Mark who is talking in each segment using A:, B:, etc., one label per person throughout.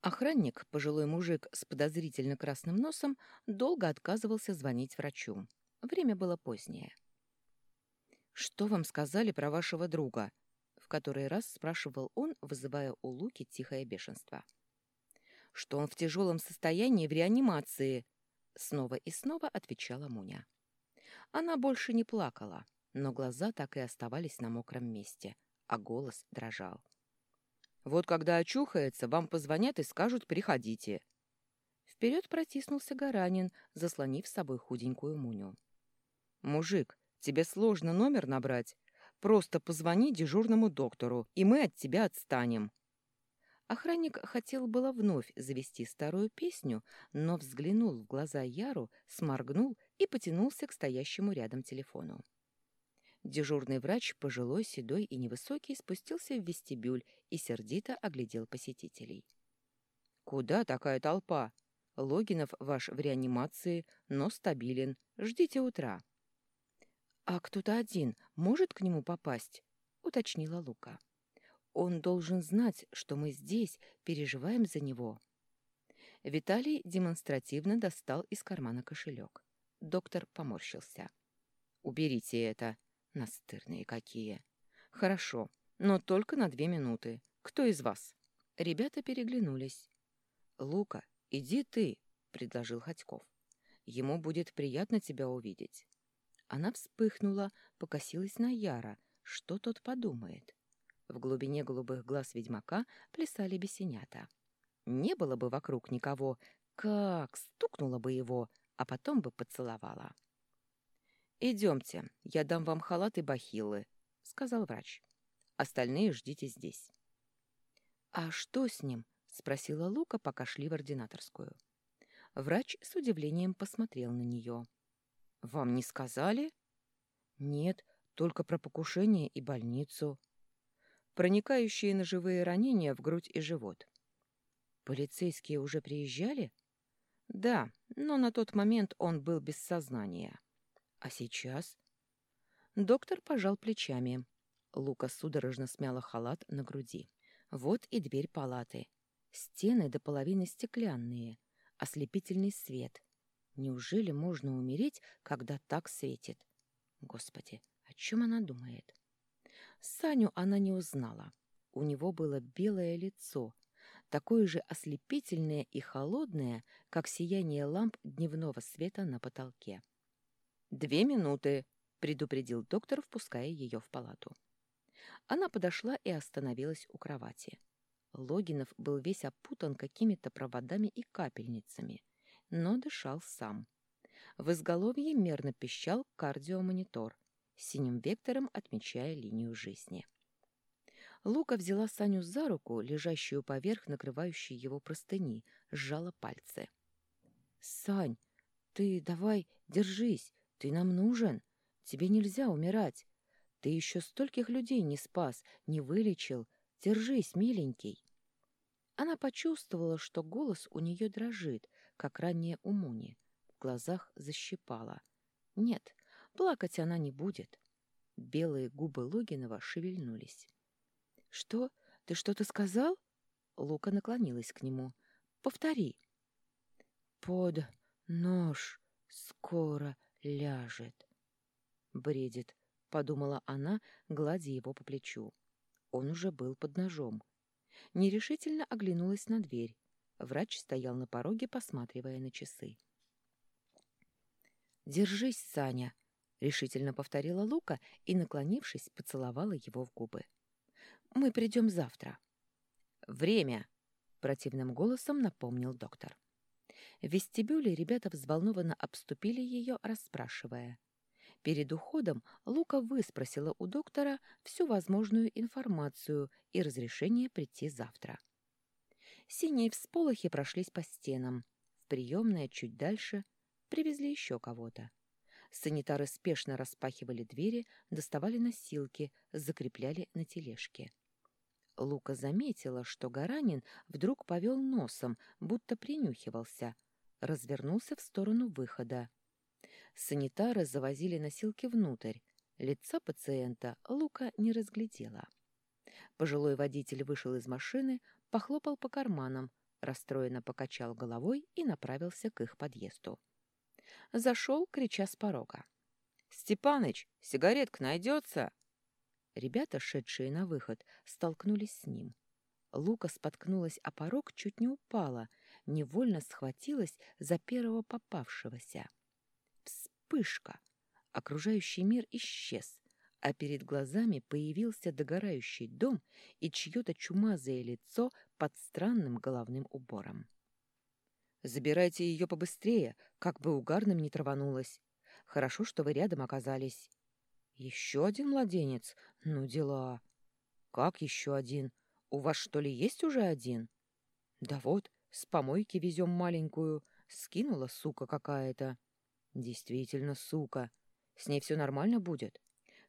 A: Охранник, пожилой мужик с подозрительно красным носом, долго отказывался звонить врачу. Время было позднее. «Что вам сказали про вашего друга?» В который раз спрашивал он, вызывая у Луки тихое бешенство. «Что он в тяжелом состоянии в реанимации?» Снова и снова отвечала Муня. Она больше не плакала, но глаза так и оставались на мокром месте, а голос дрожал. Вот когда очухается, вам позвонят и скажут «приходите». Вперед протиснулся Гаранин, заслонив с собой худенькую Муню. «Мужик, тебе сложно номер набрать? Просто позвони дежурному доктору, и мы от тебя отстанем». Охранник хотел было вновь завести старую песню, но взглянул в глаза Яру, сморгнул и потянулся к стоящему рядом телефону. Дежурный врач, пожилой, седой и невысокий, спустился в вестибюль и сердито оглядел посетителей. «Куда такая толпа? Логинов ваш в реанимации, но стабилен. Ждите утра». «А кто-то один может к нему попасть?» — уточнила Лука. «Он должен знать, что мы здесь, переживаем за него». Виталий демонстративно достал из кармана кошелек. Доктор поморщился. «Уберите это», Настырные какие. Хорошо, но только на две минуты. Кто из вас? Ребята переглянулись. Лука, иди ты, предложил Ходьков. Ему будет приятно тебя увидеть. Она вспыхнула, покосилась на Яра. Что тот подумает? В глубине голубых глаз ведьмака плясали бесенята. Не было бы вокруг никого, как стукнула бы его, а потом бы поцеловала. «Идемте, я дам вам халат и бахилы», — сказал врач. «Остальные ждите здесь». «А что с ним?» — спросила Лука, пока шли в ординаторскую. Врач с удивлением посмотрел на нее. «Вам не сказали?» «Нет, только про покушение и больницу». «Проникающие ножевые ранения в грудь и живот». «Полицейские уже приезжали?» «Да, но на тот момент он был без сознания». А сейчас? Доктор пожал плечами. Лука судорожно смяла халат на груди. Вот и дверь палаты. Стены до половины стеклянные. Ослепительный свет. Неужели можно умереть, когда так светит? Господи, о чем она думает? Саню она не узнала. У него было белое лицо, такое же ослепительное и холодное, как сияние ламп дневного света на потолке. «Две минуты», — предупредил доктор, впуская ее в палату. Она подошла и остановилась у кровати. Логинов был весь опутан какими-то проводами и капельницами, но дышал сам. В изголовье мерно пищал кардиомонитор, синим вектором отмечая линию жизни. Лука взяла Саню за руку, лежащую поверх накрывающей его простыни, сжала пальцы. «Сань, ты давай держись, ты нам нужен. Тебе нельзя умирать. Ты еще стольких людей не спас, не вылечил. Держись, миленький. Она почувствовала, что голос у нее дрожит, как ранее у Муни. В глазах защипала. Нет, плакать она не будет. Белые губы Логинова шевельнулись. «Что? Ты что-то сказал?» Лука наклонилась к нему. «Повтори». «Под нож скоро ляжет. Бредит, подумала она, гладя его по плечу. Он уже был под ножом. Нерешительно оглянулась на дверь. Врач стоял на пороге, посматривая на часы. «Держись, Саня!» — решительно повторила Лука и, наклонившись, поцеловала его в губы. «Мы придем завтра». «Время!» — противным голосом напомнил доктор. В вестибюле ребята взволнованно обступили ее, расспрашивая. Перед уходом Лука выспросила у доктора всю возможную информацию и разрешение прийти завтра. Синие всполохи прошлись по стенам. В приемное чуть дальше привезли еще кого-то. Санитары спешно распахивали двери, доставали носилки, закрепляли на тележке. Лука заметила, что Гаранин вдруг повел носом, будто принюхивался, развернулся в сторону выхода. Санитары завозили носилки внутрь. Лица пациента Лука не разглядела. Пожилой водитель вышел из машины, похлопал по карманам, расстроенно покачал головой и направился к их подъезду. Зашел, крича с порога. «Степаныч, сигаретка найдется?» Ребята, шедшие на выход, столкнулись с ним. Лука споткнулась о порог, чуть не упала, невольно схватилась за первого попавшегося. Вспышка! Окружающий мир исчез, а перед глазами появился догорающий дом и чье-то чумазое лицо под странным головным убором. «Забирайте ее побыстрее, как бы угарным не траванулась. Хорошо, что вы рядом оказались». «Еще один младенец? Ну, дела!» «Как еще один? У вас, что ли, есть уже один?» «Да вот, с помойки везем маленькую. Скинула сука какая-то». «Действительно, сука. С ней все нормально будет?»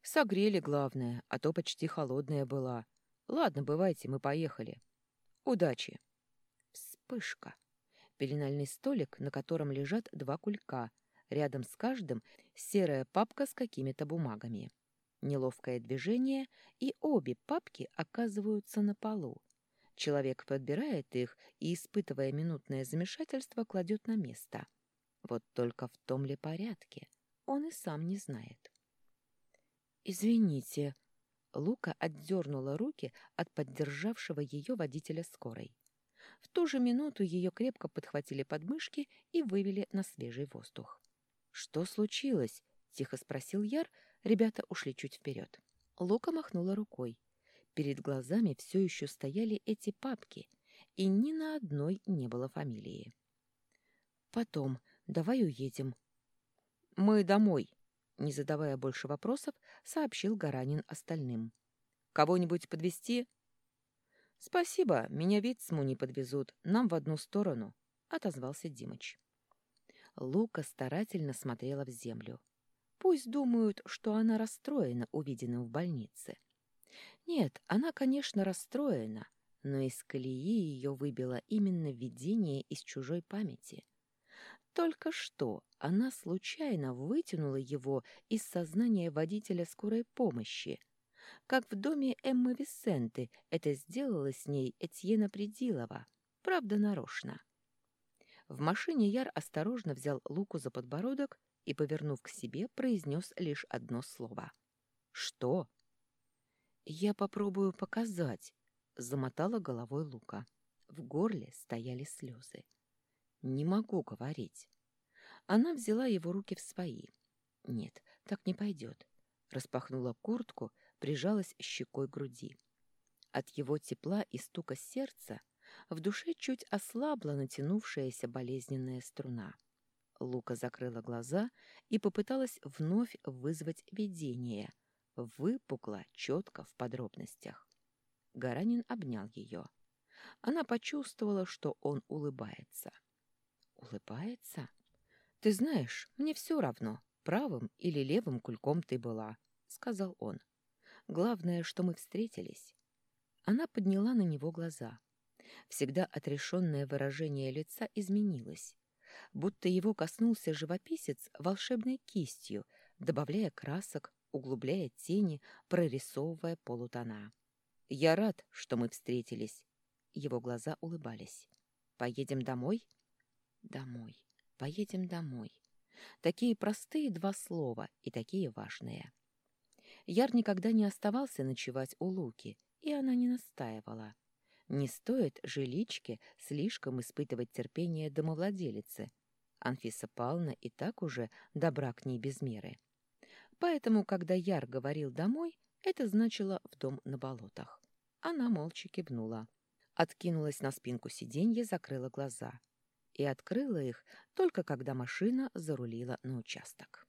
A: Согрели, главное, а то почти холодная была. Ладно, бывайте, мы поехали. Удачи. Вспышка. Пеленальный столик, на котором лежат два кулька. Рядом с каждым серая папка с какими-то бумагами. Неловкое движение, и обе папки оказываются на полу. Человек подбирает их и, испытывая минутное замешательство, кладет на место. Вот только в том ли порядке, он и сам не знает. «Извините». Лука отдернула руки от поддержавшего ее водителя скорой. В ту же минуту ее крепко подхватили подмышки и вывели на свежий воздух. «Что случилось?» — тихо спросил Яр. Ребята ушли чуть вперед. Лука махнула рукой. Перед глазами все еще стояли эти папки, и ни на одной не было фамилии. «Потом. Давай уедем». «Мы домой», не задавая больше вопросов, сообщил Гаранин остальным. «Кого-нибудь подвести? «Спасибо, меня Вицму не подвезут, нам в одну сторону», — отозвался Димыч. Лука старательно смотрела в землю. Пусть думают, что она расстроена увиденным в больнице. Нет, она, конечно, расстроена, но из колеи ее выбило именно видение из чужой памяти. Только что она случайно вытянула его из сознания водителя скорой помощи, как в доме Эммы Висенты это сделала с ней Этьена Придилова, правда, нарочно. В машине Яр осторожно взял Луку за подбородок и, повернув к себе, произнес лишь одно слово. «Что?» «Я попробую показать», — замотала головой Лука. В горле стояли слезы. Не могу говорить. Она взяла его руки в свои. Нет, так не пойдет. Распахнула куртку, прижалась щекой к груди. От его тепла и стука сердца в душе чуть ослабла натянувшаяся болезненная струна. Лука закрыла глаза и попыталась вновь вызвать видение. Выпукла четко в подробностях. Гаранин обнял ее. Она почувствовала, что он улыбается. Улыбается? Ты знаешь, мне все равно, правым или левым кульком ты была, сказал он. Главное, что мы встретились. Она подняла на него глаза. Всегда отрешенное выражение лица изменилось, будто его коснулся живописец волшебной кистью, добавляя красок, углубляя тени, прорисовывая полутона. «Я рад, что мы встретились». Его глаза улыбались. «Поедем домой?» Домой. Поедем домой. Такие простые два слова и такие важные. Яр никогда не оставался ночевать у Луки, и она не настаивала. Не стоит жиличке слишком испытывать терпение домовладелицы. Анфиса Павловна и так уже добра к ней без меры. Поэтому, когда Яр говорил «домой», это значило «в дом на болотах». Она молча кивнула. Откинулась на спинку сиденья, закрыла глаза и открыла их только когда машина зарулила на участок.